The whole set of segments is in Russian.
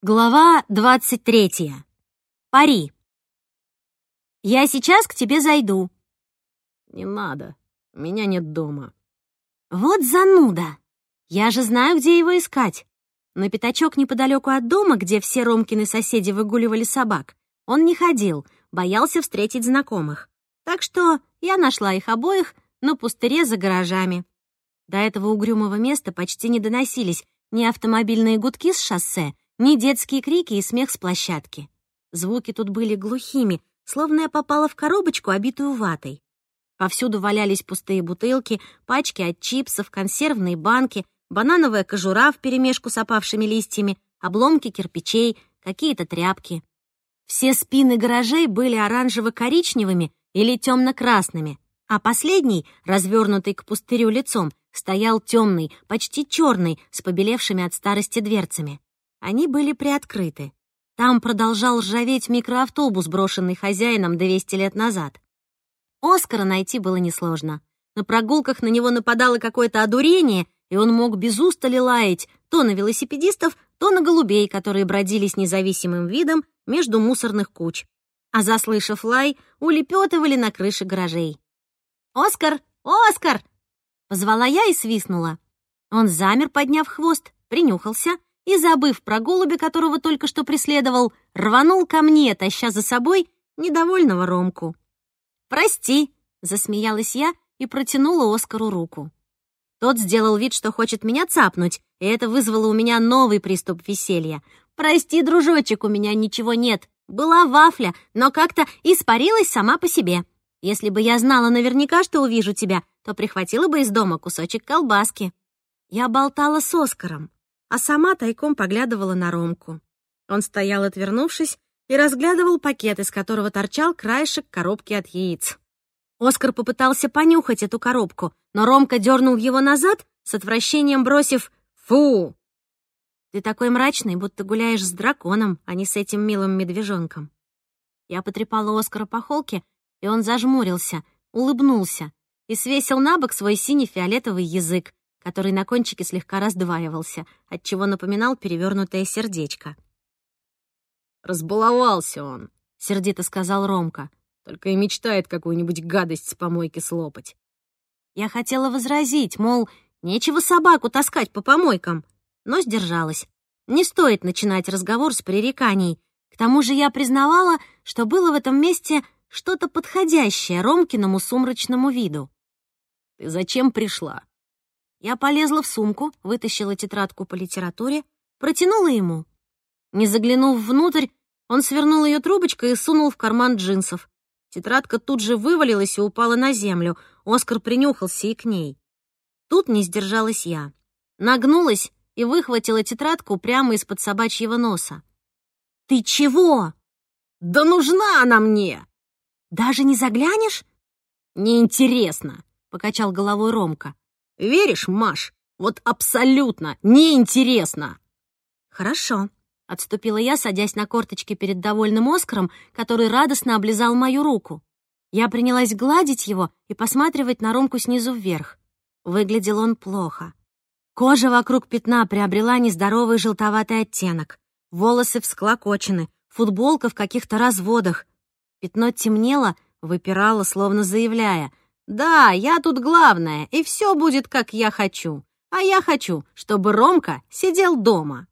Глава 23. Пари. «Я сейчас к тебе зайду». «Не надо, меня нет дома». «Вот зануда! Я же знаю, где его искать. На пятачок неподалеку от дома, где все Ромкины соседи выгуливали собак, он не ходил, боялся встретить знакомых. Так что я нашла их обоих на пустыре за гаражами. До этого угрюмого места почти не доносились ни автомобильные гудки с шоссе, ни детские крики и смех с площадки. Звуки тут были глухими, словно я попала в коробочку, обитую ватой. Повсюду валялись пустые бутылки, пачки от чипсов, консервные банки, банановая кожура вперемешку с опавшими листьями, обломки кирпичей, какие-то тряпки. Все спины гаражей были оранжево-коричневыми или темно-красными, а последний, развернутый к пустырю лицом, стоял темный, почти черный, с побелевшими от старости дверцами. Они были приоткрыты. Там продолжал ржаветь микроавтобус, брошенный хозяином 200 лет назад. Оскара найти было несложно. На прогулках на него нападало какое-то одурение, и он мог без устали лаять то на велосипедистов, то на голубей, которые бродили с независимым видом между мусорных куч. А заслышав лай, улепетывали на крыши гаражей. «Оскар! Оскар!» Позвала я и свистнула. Он замер, подняв хвост, принюхался и, забыв про голубя, которого только что преследовал, рванул ко мне, таща за собой недовольного Ромку. «Прости», — засмеялась я и протянула Оскару руку. Тот сделал вид, что хочет меня цапнуть, и это вызвало у меня новый приступ веселья. «Прости, дружочек, у меня ничего нет. Была вафля, но как-то испарилась сама по себе. Если бы я знала наверняка, что увижу тебя, то прихватила бы из дома кусочек колбаски». Я болтала с Оскаром а сама тайком поглядывала на Ромку. Он стоял, отвернувшись, и разглядывал пакет, из которого торчал краешек коробки от яиц. Оскар попытался понюхать эту коробку, но Ромка дернул его назад, с отвращением бросив «Фу!». «Ты такой мрачный, будто гуляешь с драконом, а не с этим милым медвежонком». Я потрепала Оскара по холке, и он зажмурился, улыбнулся и свесил на бок свой синий-фиолетовый язык, который на кончике слегка раздваивался, отчего напоминал перевернутое сердечко. «Разбаловался он», — сердито сказал Ромка. «Только и мечтает какую-нибудь гадость с помойки слопать». Я хотела возразить, мол, нечего собаку таскать по помойкам, но сдержалась. Не стоит начинать разговор с пререканий. К тому же я признавала, что было в этом месте что-то подходящее Ромкиному сумрачному виду. «Ты зачем пришла?» Я полезла в сумку, вытащила тетрадку по литературе, протянула ему. Не заглянув внутрь, он свернул ее трубочкой и сунул в карман джинсов. Тетрадка тут же вывалилась и упала на землю. Оскар принюхался и к ней. Тут не сдержалась я. Нагнулась и выхватила тетрадку прямо из-под собачьего носа. «Ты чего?» «Да нужна она мне!» «Даже не заглянешь?» «Неинтересно», — покачал головой Ромка. Веришь, Маш? Вот абсолютно неинтересно!» «Хорошо», — отступила я, садясь на корточки перед довольным Оскаром, который радостно облизал мою руку. Я принялась гладить его и посматривать на Ромку снизу вверх. Выглядел он плохо. Кожа вокруг пятна приобрела нездоровый желтоватый оттенок. Волосы всклокочены, футболка в каких-то разводах. Пятно темнело, выпирало, словно заявляя да, я тут главная, и все будет, как я хочу. А я хочу, чтобы Ромка сидел дома.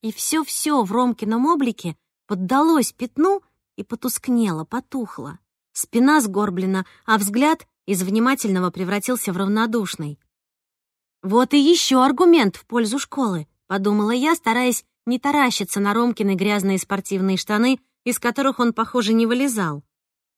И все-все в Ромкином облике поддалось пятну и потускнело, потухло. Спина сгорблена, а взгляд из внимательного превратился в равнодушный. «Вот и еще аргумент в пользу школы», — подумала я, стараясь не таращиться на Ромкины грязные спортивные штаны, из которых он, похоже, не вылезал.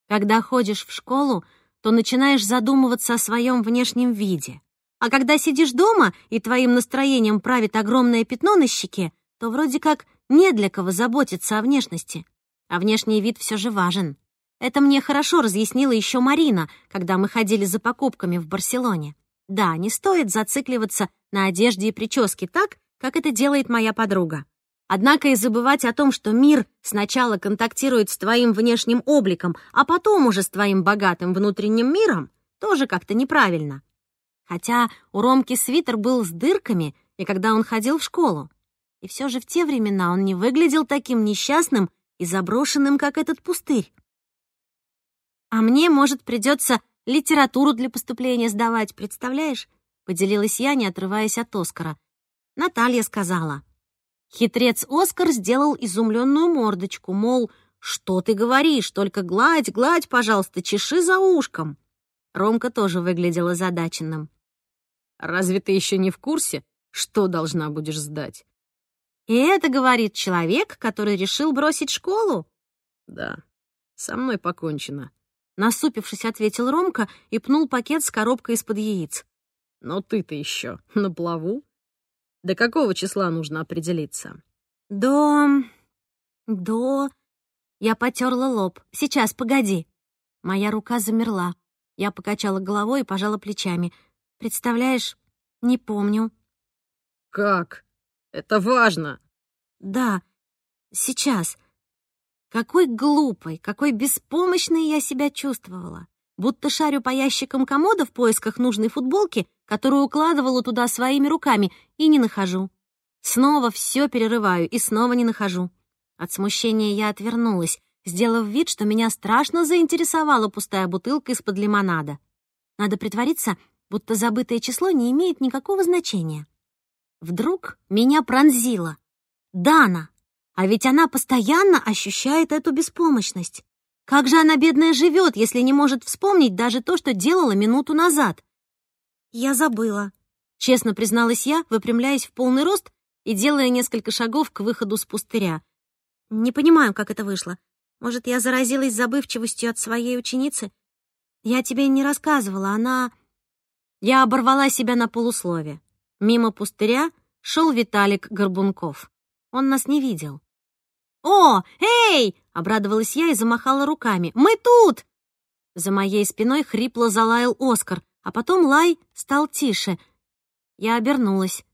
Когда ходишь в школу, то начинаешь задумываться о своем внешнем виде. А когда сидишь дома и твоим настроением правит огромное пятно на щеке, то вроде как не для кого заботиться о внешности. А внешний вид все же важен. Это мне хорошо разъяснила еще Марина, когда мы ходили за покупками в Барселоне. Да, не стоит зацикливаться на одежде и прическе так, как это делает моя подруга. Однако и забывать о том, что мир сначала контактирует с твоим внешним обликом, а потом уже с твоим богатым внутренним миром, тоже как-то неправильно. Хотя у Ромки свитер был с дырками, и когда он ходил в школу. И все же в те времена он не выглядел таким несчастным и заброшенным, как этот пустырь. А мне, может, придется литературу для поступления сдавать, представляешь? Поделилась я, не отрываясь от Оскара. Наталья сказала. Хитрец Оскар сделал изумленную мордочку, мол, что ты говоришь, только гладь, гладь, пожалуйста, чеши за ушком. Ромка тоже выглядел озадаченным. «Разве ты еще не в курсе, что должна будешь сдать?» «И это, говорит, человек, который решил бросить школу?» «Да, со мной покончено», — насупившись, ответил Ромка и пнул пакет с коробкой из-под яиц. «Но ты-то еще на плаву? До какого числа нужно определиться?» «До... до...» Я потерла лоб. «Сейчас, погоди». Моя рука замерла. Я покачала головой и пожала плечами. «Представляешь, не помню». «Как? Это важно!» «Да, сейчас. Какой глупой, какой беспомощной я себя чувствовала. Будто шарю по ящикам комода в поисках нужной футболки, которую укладывала туда своими руками, и не нахожу. Снова все перерываю и снова не нахожу. От смущения я отвернулась сделав вид, что меня страшно заинтересовала пустая бутылка из-под лимонада. Надо притвориться, будто забытое число не имеет никакого значения. Вдруг меня пронзило. Дана! А ведь она постоянно ощущает эту беспомощность. Как же она, бедная, живет, если не может вспомнить даже то, что делала минуту назад? Я забыла. Честно призналась я, выпрямляясь в полный рост и делая несколько шагов к выходу с пустыря. Не понимаю, как это вышло. Может, я заразилась забывчивостью от своей ученицы? Я тебе не рассказывала, она...» Я оборвала себя на полуслове. Мимо пустыря шел Виталик Горбунков. Он нас не видел. «О, эй!» — обрадовалась я и замахала руками. «Мы тут!» За моей спиной хрипло залаял Оскар, а потом лай стал тише. Я обернулась.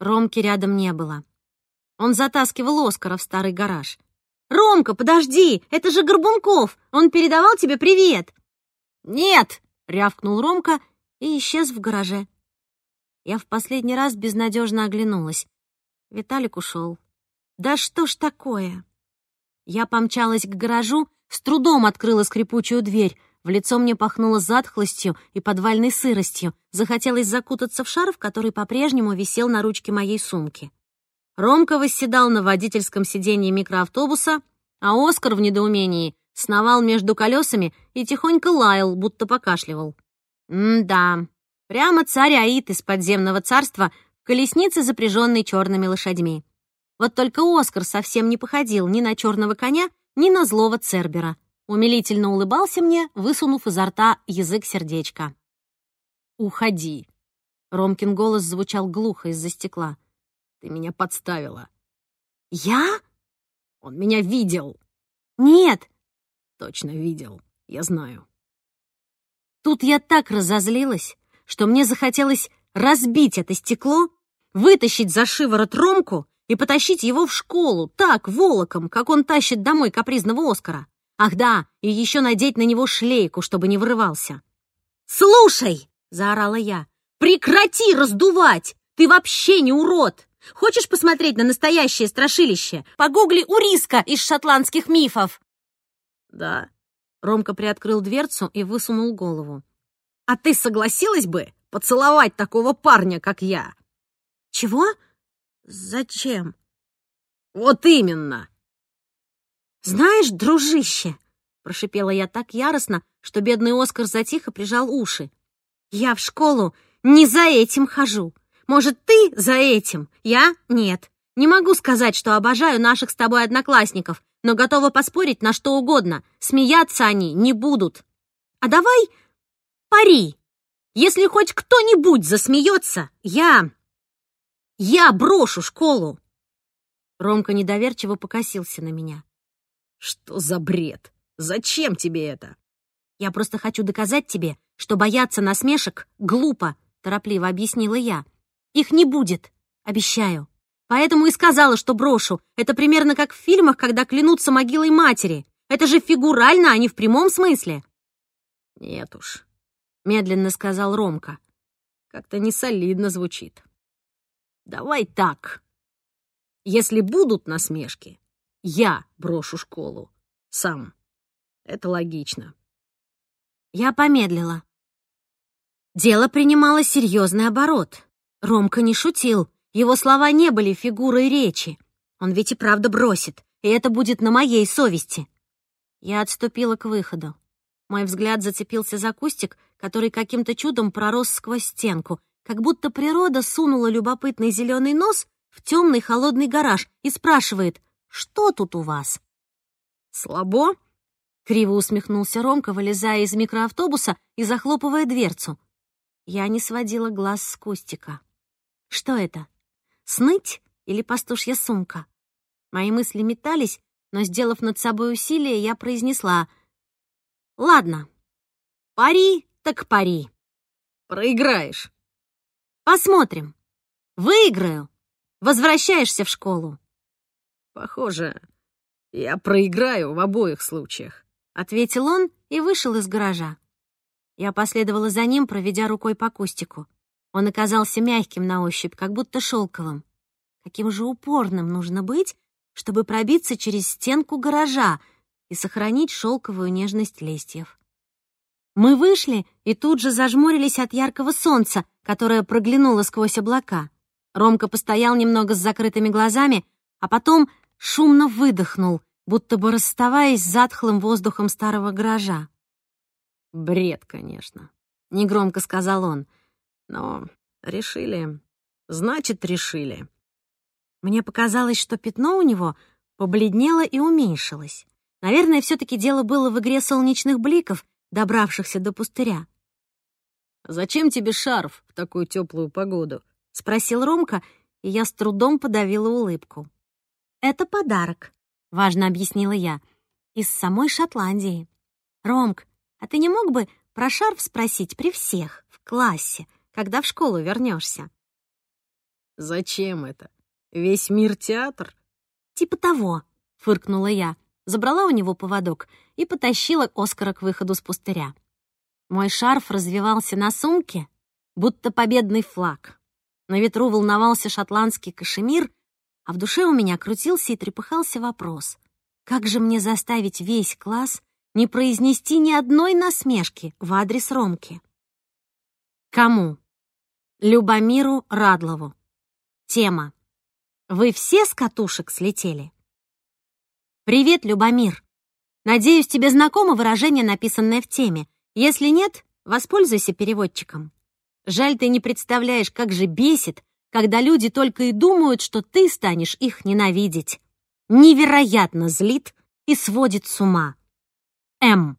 Ромки рядом не было. Он затаскивал Оскара в старый гараж. «Ромка, подожди! Это же Горбунков! Он передавал тебе привет!» «Нет!» — рявкнул Ромка и исчез в гараже. Я в последний раз безнадежно оглянулась. Виталик ушел. «Да что ж такое?» Я помчалась к гаражу, с трудом открыла скрипучую дверь. В лицо мне пахнуло затхлостью и подвальной сыростью. Захотелось закутаться в шарф, который по-прежнему висел на ручке моей сумки. Ромка восседал на водительском сиденье микроавтобуса, а Оскар в недоумении сновал между колесами и тихонько лаял, будто покашливал. М-да, прямо царь Аид из подземного царства в колеснице, запряженной черными лошадьми. Вот только Оскар совсем не походил ни на черного коня, ни на злого Цербера. Умилительно улыбался мне, высунув изо рта язык сердечка. «Уходи!» Ромкин голос звучал глухо из-за стекла. Ты меня подставила. Я? Он меня видел. Нет. Точно видел. Я знаю. Тут я так разозлилась, что мне захотелось разбить это стекло, вытащить за шиворот Ромку и потащить его в школу, так, волоком, как он тащит домой капризного Оскара. Ах да, и еще надеть на него шлейку, чтобы не вырывался. «Слушай!» — заорала я. «Прекрати раздувать! Ты вообще не урод! Хочешь посмотреть на настоящее страшилище? Погугли Уриска из шотландских мифов!» «Да». Ромка приоткрыл дверцу и высунул голову. «А ты согласилась бы поцеловать такого парня, как я?» «Чего? Зачем?» «Вот именно!» «Знаешь, дружище!» — прошипела я так яростно, что бедный Оскар затихо прижал уши. «Я в школу не за этим хожу. Может, ты за этим? Я — нет. Не могу сказать, что обожаю наших с тобой одноклассников, но готова поспорить на что угодно. Смеяться они не будут. А давай пари. Если хоть кто-нибудь засмеется, я... Я брошу школу. Ромка недоверчиво покосился на меня. Что за бред? Зачем тебе это? Я просто хочу доказать тебе, что бояться насмешек глупо, торопливо объяснила я. Их не будет, обещаю. Поэтому и сказала, что брошу. Это примерно как в фильмах, когда клянутся могилой матери. Это же фигурально, а не в прямом смысле. Нет уж, медленно сказал Ромка. Как-то не солидно звучит. Давай так. Если будут насмешки, я брошу школу. Сам. Это логично. Я помедлила. Дело принимало серьезный оборот. Ромка не шутил. Его слова не были фигурой речи. Он ведь и правда бросит, и это будет на моей совести. Я отступила к выходу. Мой взгляд зацепился за кустик, который каким-то чудом пророс сквозь стенку, как будто природа сунула любопытный зеленый нос в темный холодный гараж и спрашивает, что тут у вас? «Слабо?» — криво усмехнулся Ромка, вылезая из микроавтобуса и захлопывая дверцу. Я не сводила глаз с кустика. Что это? Сныть или пастушья сумка? Мои мысли метались, но, сделав над собой усилие, я произнесла «Ладно, пари так пари». «Проиграешь». «Посмотрим. Выиграю. Возвращаешься в школу». «Похоже, я проиграю в обоих случаях», — ответил он и вышел из гаража. Я последовала за ним, проведя рукой по кустику. Он оказался мягким на ощупь, как будто шелковым. Каким же упорным нужно быть, чтобы пробиться через стенку гаража и сохранить шелковую нежность листьев. Мы вышли и тут же зажмурились от яркого солнца, которое проглянуло сквозь облака. Ромка постоял немного с закрытыми глазами, а потом шумно выдохнул, будто бы расставаясь с затхлым воздухом старого гаража. «Бред, конечно», — негромко сказал он. «Но решили. Значит, решили». Мне показалось, что пятно у него побледнело и уменьшилось. Наверное, все таки дело было в игре солнечных бликов, добравшихся до пустыря. «Зачем тебе шарф в такую теплую погоду?» — спросил Ромка, и я с трудом подавила улыбку. «Это подарок», — важно объяснила я, — «из самой Шотландии. Ромк, а ты не мог бы про шарф спросить при всех в классе, когда в школу вернешься? «Зачем это?» Весь мир театр? Типа того, фыркнула я, забрала у него поводок и потащила Оскара к выходу с пустыря. Мой шарф развивался на сумке, будто победный флаг. На ветру волновался шотландский кашемир, а в душе у меня крутился и трепыхался вопрос. Как же мне заставить весь класс не произнести ни одной насмешки в адрес Ромки? Кому? Любомиру Радлову. Тема. Вы все с катушек слетели? Привет, Любомир. Надеюсь, тебе знакомо выражение, написанное в теме. Если нет, воспользуйся переводчиком. Жаль, ты не представляешь, как же бесит, когда люди только и думают, что ты станешь их ненавидеть. Невероятно злит и сводит с ума. М.